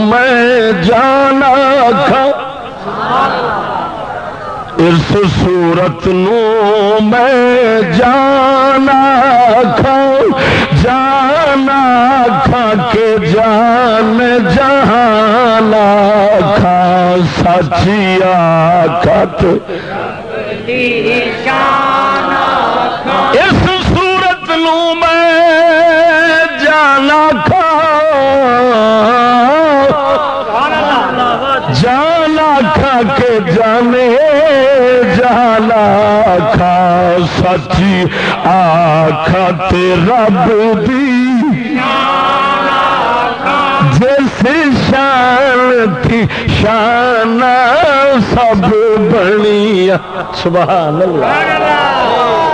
میں جانا کھا اس صورت نو میں جانا کھا جانا کھا کے جان جہانا کھا سچیا کھت اس صورت نو میں جانا کھا کے جانے جانا کھا، سچی آخت رب دی۔ جس شان تھی، شان سب بنی۔ سبحان اللہ۔